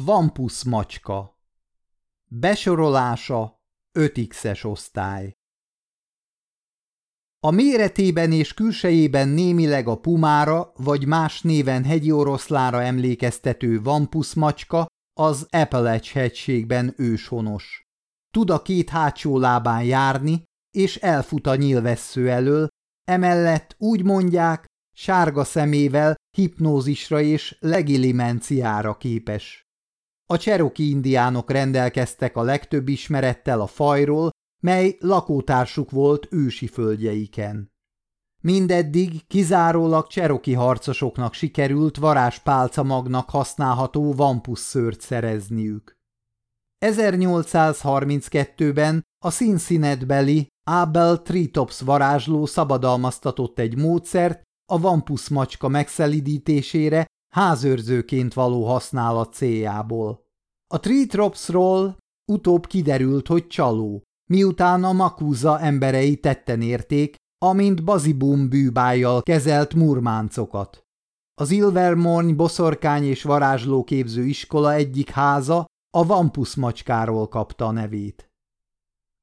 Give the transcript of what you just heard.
Vampus macska Besorolása 5x-es osztály A méretében és külsejében némileg a pumára vagy más néven hegyi oroszlára emlékeztető Vampus macska az Appalach hegységben őshonos. Tud a két hátsó lábán járni, és elfut a nyilvessző elől, emellett úgy mondják, sárga szemével hipnózisra és legilimenciára képes. A cseroki indiánok rendelkeztek a legtöbb ismerettel a fajról, mely lakótársuk volt ősi földjeiken. Mindeddig kizárólag cseroki harcosoknak sikerült varázspálcamagnak használható vampusszőrt szerezniük. 1832-ben a Cincinnati-beli Abel Tritops varázsló szabadalmaztatott egy módszert a vampusz macska megszelidítésére házőrzőként való használat céljából. A Tritropsról utóbb kiderült, hogy csaló, miután a Makuza emberei tetten érték, amint bazibum bűbájjal kezelt murmáncokat. Az Ilvermorny boszorkány és varázslóképző iskola egyik háza a Vampus macskáról kapta a nevét.